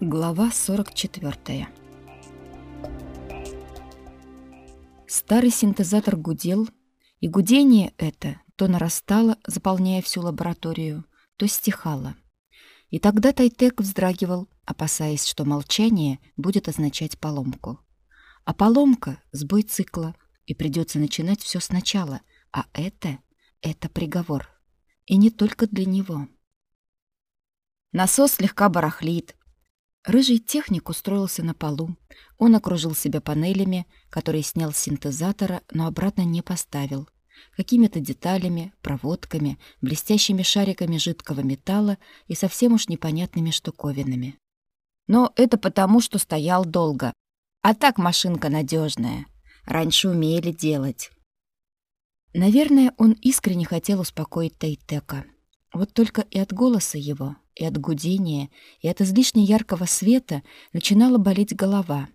Глава 44. Старый синтезатор гудел, и гудение это то нарастало, заполняя всю лабораторию, то стихало. И тогда Тайтек вздрагивал, опасаясь, что молчание будет означать поломку. А поломка — сбой цикла, и придется начинать все сначала, а это — это приговор. И не только для него. Насос слегка барахлит, Рыжий техник устроился на полу. Он окружил себя панелями, которые снял с синтезатора, но обратно не поставил. Какими-то деталями, проводками, блестящими шариками жидкого металла и совсем уж непонятными штуковинами. Но это потому, что стоял долго. А так машинка надежная. Раньше умели делать. Наверное, он искренне хотел успокоить Тайтека. Вот только и от голоса его и от гудения, и от излишне яркого света начинала болеть голова.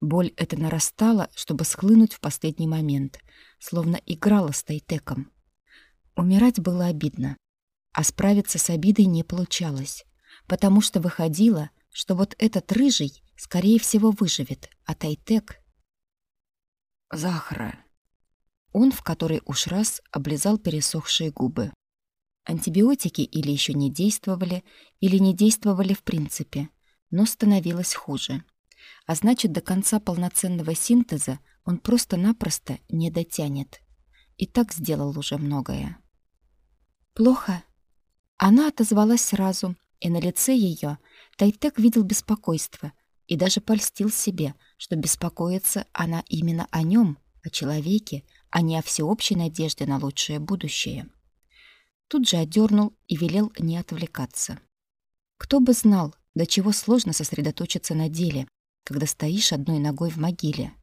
Боль эта нарастала, чтобы схлынуть в последний момент, словно играла с Тайтеком. Умирать было обидно, а справиться с обидой не получалось, потому что выходило, что вот этот рыжий, скорее всего, выживет, а Тайтек... Захара. Он в который уж раз облизал пересохшие губы. Антибиотики или еще не действовали, или не действовали в принципе, но становилось хуже. А значит, до конца полноценного синтеза он просто-напросто не дотянет. И так сделал уже многое. «Плохо?» Она отозвалась сразу, и на лице ее Тайтек видел беспокойство и даже польстил себе, что беспокоится она именно о нем, о человеке, а не о всеобщей надежде на лучшее будущее. Тут же одернул и велел не отвлекаться. Кто бы знал, до чего сложно сосредоточиться на деле, когда стоишь одной ногой в могиле.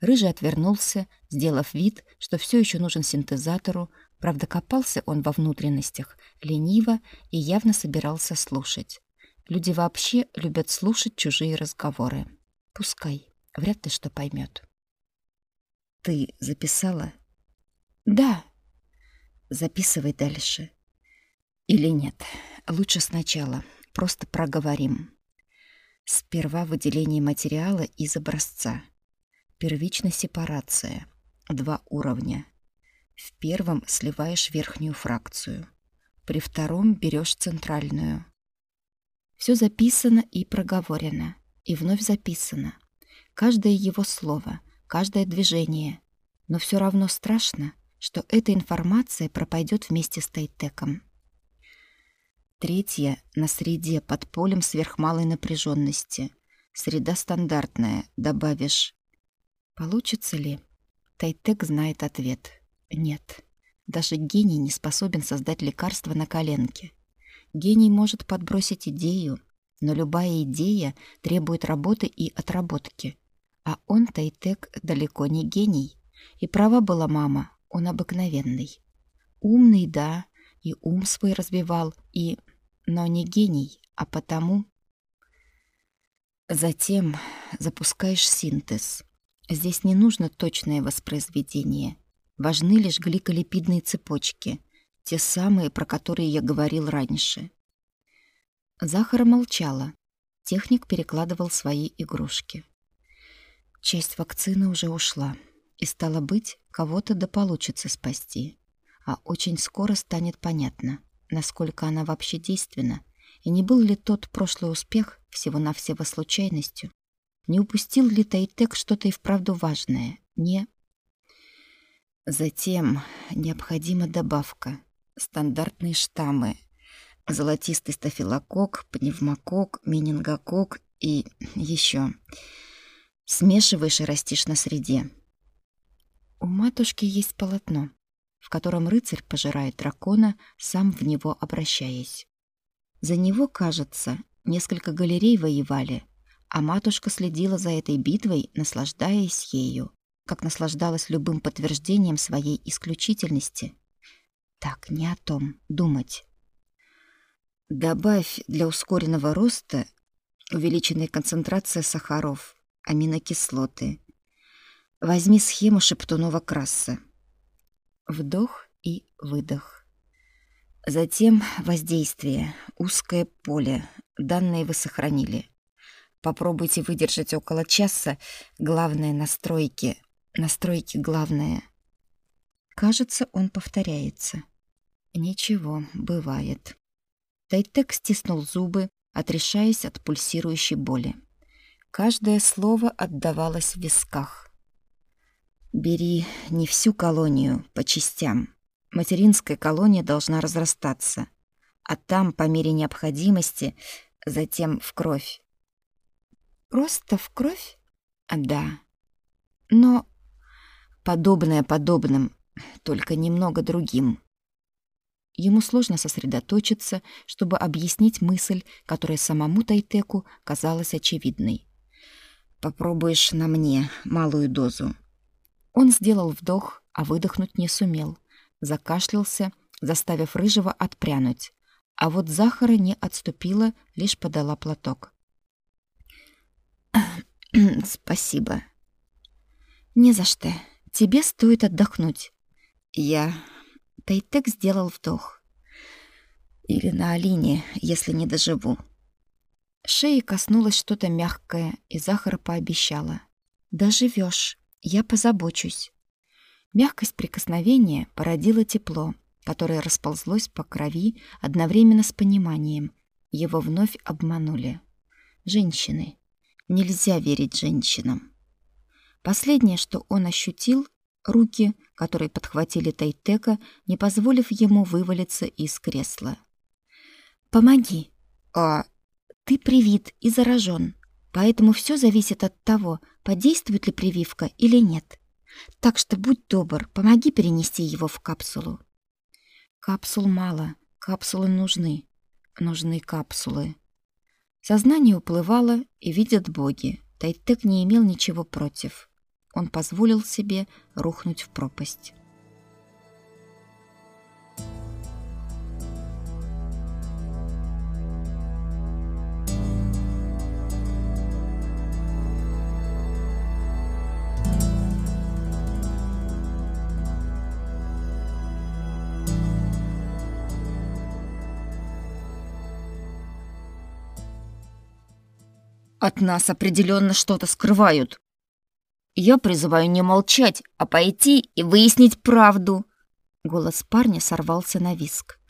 Рыжий отвернулся, сделав вид, что все еще нужен синтезатору, правда, копался он во внутренностях, лениво и явно собирался слушать. Люди вообще любят слушать чужие разговоры. Пускай, вряд ли что поймет. «Ты записала?» «Да», Записывай дальше. Или нет, лучше сначала. Просто проговорим. Сперва выделение материала из образца. Первичная сепарация. Два уровня. В первом сливаешь верхнюю фракцию. При втором берешь центральную. Все записано и проговорено. И вновь записано. Каждое его слово, каждое движение. Но все равно страшно — что эта информация пропадет вместе с Тайтеком. Третье — на среде под полем сверхмалой напряженности. Среда стандартная, добавишь. Получится ли? Тайтек знает ответ. Нет. Даже гений не способен создать лекарство на коленке. Гений может подбросить идею, но любая идея требует работы и отработки. А он, Тайтек, далеко не гений. И права была мама, он обыкновенный. Умный, да, и ум свой разбивал, и... Но не гений, а потому... Затем запускаешь синтез. Здесь не нужно точное воспроизведение. Важны лишь гликолипидные цепочки, те самые, про которые я говорил раньше. Захара молчала. Техник перекладывал свои игрушки. Часть вакцины уже ушла. И стало быть, кого-то да получится спасти. А очень скоро станет понятно, насколько она вообще действенна, и не был ли тот прошлый успех всего-навсего случайностью. Не упустил ли Тайтек что-то и вправду важное? Не... Затем необходима добавка. Стандартные штаммы. Золотистый стафилокок, пневмокок, менингокок и еще. Смешиваешь и растишь на среде. У матушки есть полотно, в котором рыцарь пожирает дракона, сам в него обращаясь. За него, кажется, несколько галерей воевали, а матушка следила за этой битвой, наслаждаясь ею, как наслаждалась любым подтверждением своей исключительности. Так, не о том думать. Добавь для ускоренного роста увеличенная концентрация сахаров, аминокислоты, Возьми схему шептунового краса. Вдох и выдох. Затем воздействие, узкое поле, Данные вы сохранили. Попробуйте выдержать около часа. Главное — настройки. Настройки главное. Кажется, он повторяется. Ничего, бывает. Тайтек стиснул зубы, отрешаясь от пульсирующей боли. Каждое слово отдавалось в висках. «Бери не всю колонию, по частям. Материнская колония должна разрастаться, а там, по мере необходимости, затем в кровь. Просто в кровь? Да. Но подобное подобным, только немного другим. Ему сложно сосредоточиться, чтобы объяснить мысль, которая самому Тайтеку казалась очевидной. «Попробуешь на мне малую дозу». Он сделал вдох, а выдохнуть не сумел. Закашлялся, заставив Рыжего отпрянуть. А вот Захара не отступила, лишь подала платок. «Спасибо». «Не за что. Тебе стоит отдохнуть». «Я...» Тайтек сделал вдох. «Или на Алине, если не доживу». Шеи коснулось что-то мягкое, и Захара пообещала. «Доживешь, я позабочусь». Мягкость прикосновения породила тепло, которое расползлось по крови одновременно с пониманием. Его вновь обманули. Женщины. Нельзя верить женщинам. Последнее, что он ощутил, руки, которые подхватили Тайтека, не позволив ему вывалиться из кресла. «Помоги!» «А...» «Ты привит и заражен, поэтому все зависит от того, подействует ли прививка или нет. Так что будь добр, помоги перенести его в капсулу». «Капсул мало, капсулы нужны. Нужны капсулы». Сознание уплывало, и видят боги. Тайтек не имел ничего против. Он позволил себе рухнуть в пропасть. От нас определенно что-то скрывают. Я призываю не молчать, а пойти и выяснить правду. Голос парня сорвался на виск.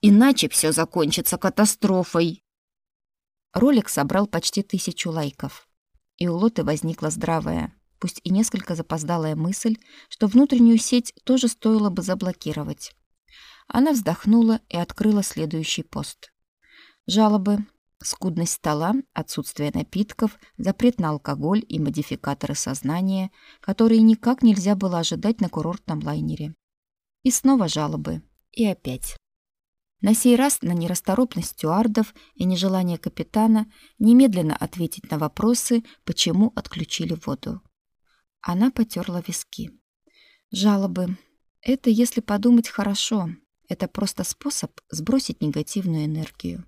Иначе все закончится катастрофой. Ролик собрал почти тысячу лайков. И у Лоты возникла здравая, пусть и несколько запоздалая мысль, что внутреннюю сеть тоже стоило бы заблокировать. Она вздохнула и открыла следующий пост. Жалобы, Скудность стола, отсутствие напитков, запрет на алкоголь и модификаторы сознания, которые никак нельзя было ожидать на курортном лайнере. И снова жалобы. И опять. На сей раз на нерасторопность стюардов и нежелание капитана немедленно ответить на вопросы, почему отключили воду. Она потерла виски. Жалобы. Это, если подумать хорошо, это просто способ сбросить негативную энергию.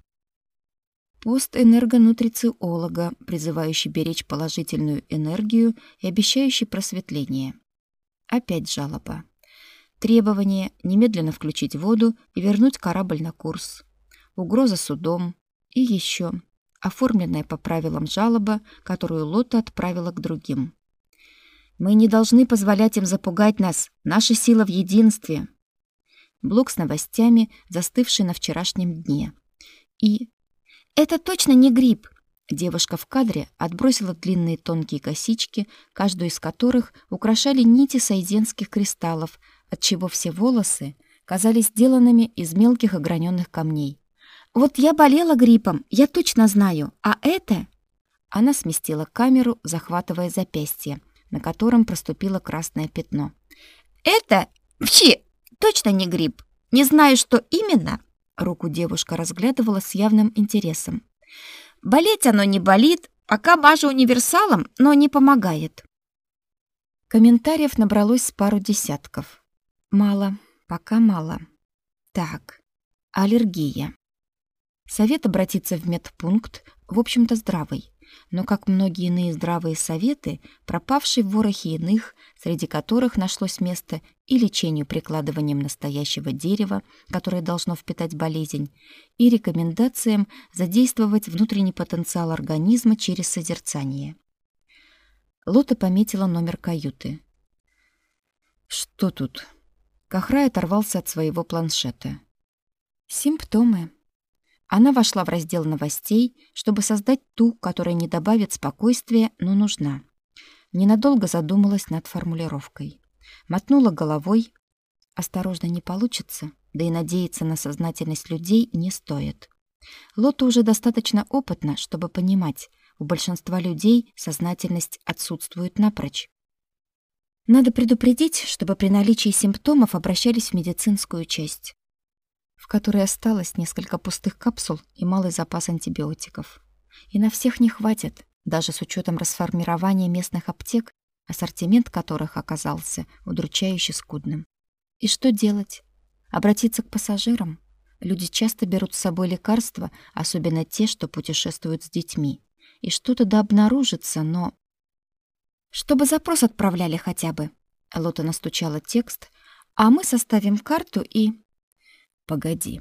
Пост энергонутрициолога, призывающий беречь положительную энергию и обещающий просветление. Опять жалоба. Требование немедленно включить воду и вернуть корабль на курс. Угроза судом. И еще оформленная по правилам жалоба, которую Лота отправила к другим. Мы не должны позволять им запугать нас. Наша сила в единстве. Блок с новостями, застывший на вчерашнем дне. И это точно не грипп. Девушка в кадре отбросила длинные тонкие косички, каждую из которых украшали нити сайденских кристаллов, отчего все волосы казались сделанными из мелких ограненных камней. Вот я болела гриппом, я точно знаю. А это Она сместила камеру, захватывая запястье, на котором проступило красное пятно. Это вообще точно не грипп. Не знаю, что именно, Руку девушка разглядывала с явным интересом. Болеть оно не болит, пока мажу универсалом, но не помогает. Комментариев набралось с пару десятков. Мало, пока мало. Так, аллергия. Совет обратиться в медпункт, в общем-то, здравый. но, как многие иные здравые советы, пропавший в ворохе иных, среди которых нашлось место и лечению прикладыванием настоящего дерева, которое должно впитать болезнь, и рекомендациям задействовать внутренний потенциал организма через созерцание. Лота пометила номер каюты. «Что тут?» Кахрай оторвался от своего планшета. «Симптомы», она вошла в раздел новостей, чтобы создать ту, которая не добавит спокойствия, но нужна. Ненадолго задумалась над формулировкой. Мотнула головой. Осторожно не получится, да и надеяться на сознательность людей не стоит. Лота уже достаточно опытна, чтобы понимать, у большинства людей сознательность отсутствует напрочь. Надо предупредить, чтобы при наличии симптомов обращались в медицинскую часть в которой осталось несколько пустых капсул и малый запас антибиотиков. И на всех не хватит, даже с учетом расформирования местных аптек, ассортимент которых оказался удручающе скудным. И что делать? Обратиться к пассажирам? Люди часто берут с собой лекарства, особенно те, что путешествуют с детьми. И что-то да обнаружится, но... Чтобы запрос отправляли хотя бы. Лота настучала текст, а мы составим карту и... Погоди.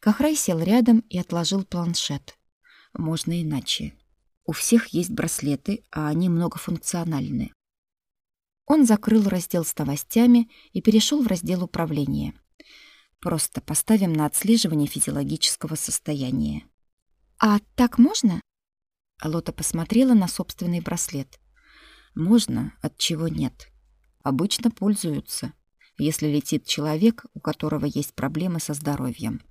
Кахрай сел рядом и отложил планшет. Можно иначе. У всех есть браслеты, а они многофункциональны. Он закрыл раздел с новостями и перешел в раздел управления. Просто поставим на отслеживание физиологического состояния. А так можно? Алота посмотрела на собственный браслет. Можно, от чего нет. Обычно пользуются если летит человек, у которого есть проблемы со здоровьем.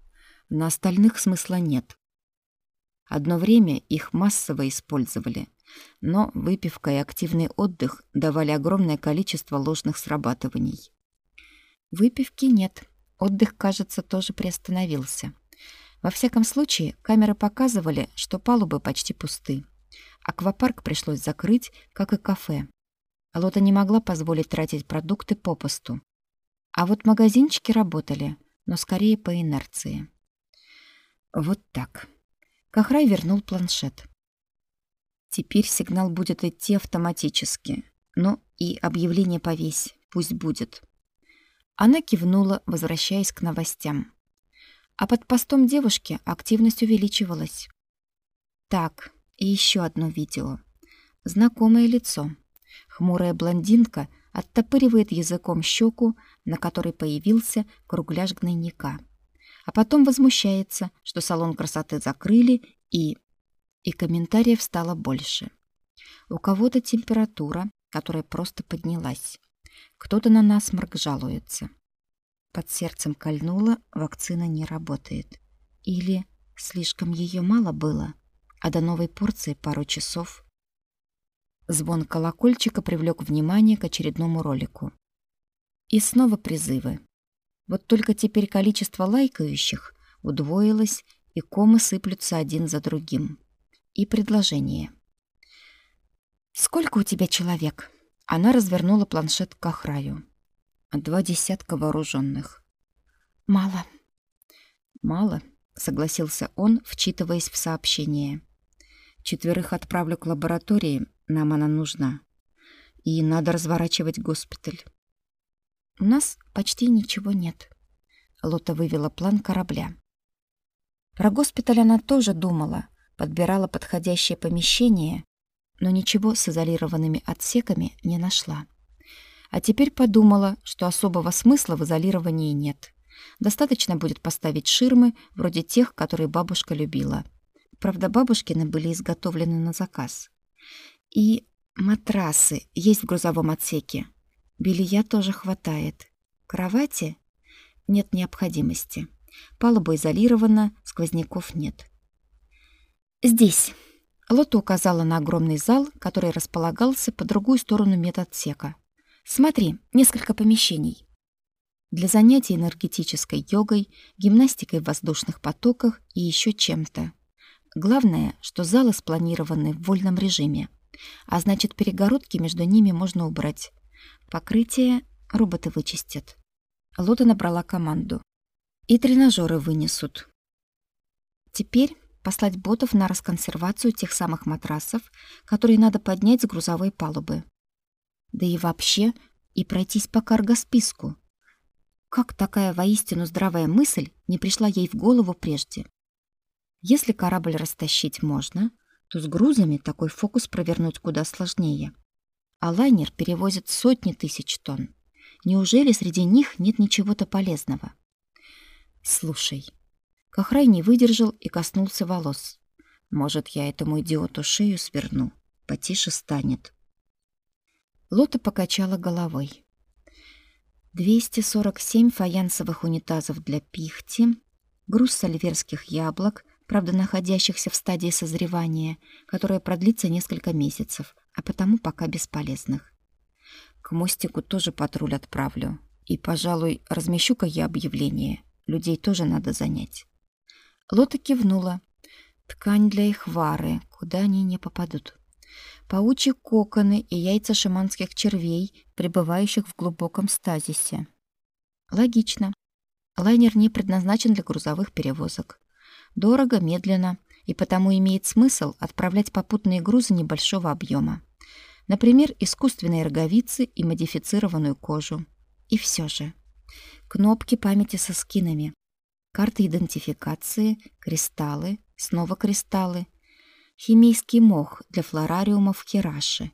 На остальных смысла нет. Одно время их массово использовали, но выпивка и активный отдых давали огромное количество ложных срабатываний. Выпивки нет. Отдых, кажется, тоже приостановился. Во всяком случае, камеры показывали, что палубы почти пусты. Аквапарк пришлось закрыть, как и кафе. Лота не могла позволить тратить продукты попусту. А вот магазинчики работали, но скорее по инерции. Вот так. Кахрай вернул планшет. Теперь сигнал будет идти автоматически. Ну и объявление повесь, пусть будет. Она кивнула, возвращаясь к новостям. А под постом девушки активность увеличивалась. Так, и еще одно видео. Знакомое лицо. Хмурая блондинка — оттопыривает языком щеку, на которой появился кругляш гнойника. А потом возмущается, что салон красоты закрыли и... И комментариев стало больше. У кого-то температура, которая просто поднялась. Кто-то на насморк жалуется. Под сердцем кольнуло, вакцина не работает. Или слишком ее мало было, а до новой порции пару часов. Звон колокольчика привлек внимание к очередному ролику. И снова призывы. Вот только теперь количество лайкающих удвоилось, и комы сыплются один за другим. И предложение. «Сколько у тебя человек?» Она развернула планшет к охраю. «Два десятка вооруженных». «Мало». «Мало», — согласился он, вчитываясь в сообщение. «Четверых отправлю к лаборатории, нам она нужна. И надо разворачивать госпиталь. У нас почти ничего нет. Лота вывела план корабля. Про госпиталь она тоже думала, подбирала подходящее помещение, но ничего с изолированными отсеками не нашла. А теперь подумала, что особого смысла в изолировании нет. Достаточно будет поставить ширмы, вроде тех, которые бабушка любила. Правда, бабушкины были изготовлены на заказ. И матрасы есть в грузовом отсеке. Белья тоже хватает. Кровати? Нет необходимости. Палуба изолирована, сквозняков нет. Здесь. Лота указала на огромный зал, который располагался по другую сторону медотсека. Смотри, несколько помещений. Для занятий энергетической йогой, гимнастикой в воздушных потоках и еще чем-то. Главное, что залы спланированы в вольном режиме а значит, перегородки между ними можно убрать. Покрытие роботы вычистят. Лота набрала команду. И тренажеры вынесут. Теперь послать ботов на расконсервацию тех самых матрасов, которые надо поднять с грузовой палубы. Да и вообще, и пройтись по каргосписку. Как такая воистину здравая мысль не пришла ей в голову прежде? Если корабль растащить можно, то с грузами такой фокус провернуть куда сложнее. А лайнер перевозит сотни тысяч тонн. Неужели среди них нет ничего-то полезного? Слушай, Кахрай не выдержал и коснулся волос. Может, я этому идиоту шею сверну, потише станет. Лота покачала головой. 247 фаянсовых унитазов для пихти, груз сальверских яблок, правда, находящихся в стадии созревания, которая продлится несколько месяцев, а потому пока бесполезных. К мостику тоже патруль отправлю. И, пожалуй, размещу-ка я объявление. Людей тоже надо занять. Лота кивнула. Ткань для их вары, куда они не попадут. Паучьи коконы и яйца шиманских червей, пребывающих в глубоком стазисе. Логично. Лайнер не предназначен для грузовых перевозок. Дорого, медленно, и потому имеет смысл отправлять попутные грузы небольшого объема. Например, искусственные роговицы и модифицированную кожу. И все же. Кнопки памяти со скинами, карты идентификации, кристаллы, снова кристаллы, химийский мох для флорариумов в Хираше.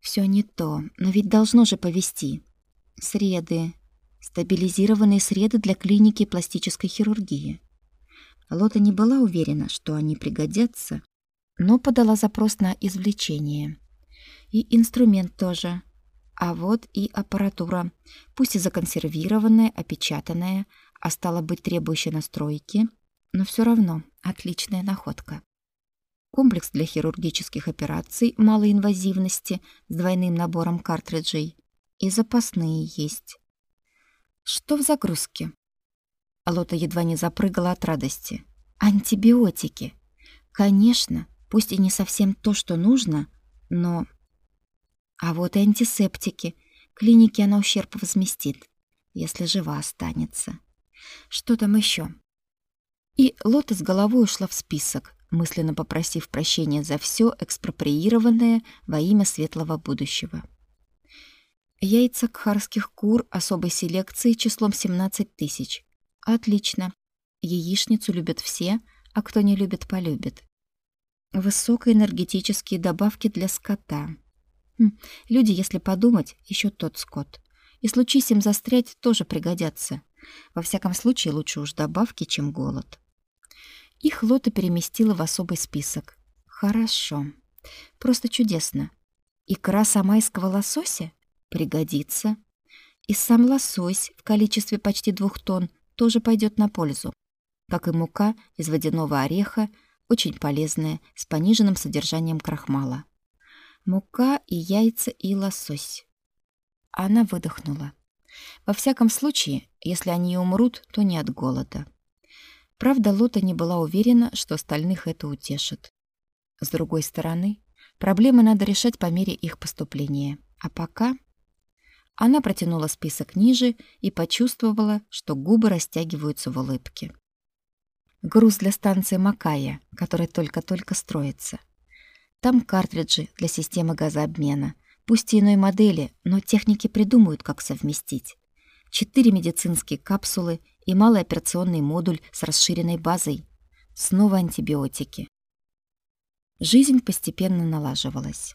Все не то, но ведь должно же повести. Среды, стабилизированные среды для клиники пластической хирургии. Лота не была уверена, что они пригодятся, но подала запрос на извлечение. И инструмент тоже. А вот и аппаратура, пусть и законсервированная, опечатанная, а стала быть требующей настройки, но все равно отличная находка. Комплекс для хирургических операций малой инвазивности с двойным набором картриджей и запасные есть. Что в загрузке? Алота едва не запрыгала от радости. Антибиотики. Конечно, пусть и не совсем то, что нужно, но... А вот и антисептики. Клинике она ущерб возместит, если жива останется. Что там еще? И Лота с головой ушла в список, мысленно попросив прощения за все экспроприированное во имя светлого будущего. Яйца кхарских кур особой селекции числом 17 тысяч. Отлично. Яичницу любят все, а кто не любит, полюбит. Высокоэнергетические добавки для скота. Хм, люди, если подумать, еще тот скот. И случись им застрять, тоже пригодятся. Во всяком случае, лучше уж добавки, чем голод. Их Лота переместила в особый список. Хорошо. Просто чудесно. Икра самайского лосося? Пригодится. И сам лосось в количестве почти двух тонн тоже пойдет на пользу. Как и мука из водяного ореха, очень полезная, с пониженным содержанием крахмала. Мука и яйца и лосось. Она выдохнула. Во всяком случае, если они умрут, то не от голода. Правда, Лота не была уверена, что остальных это утешит. С другой стороны, проблемы надо решать по мере их поступления. А пока... Она протянула список ниже и почувствовала, что губы растягиваются в улыбке. Груз для станции Макая, которая только-только строится. Там картриджи для системы газообмена — Пусть и иной модели, но техники придумают, как совместить. Четыре медицинские капсулы и малый операционный модуль с расширенной базой. Снова антибиотики. Жизнь постепенно налаживалась.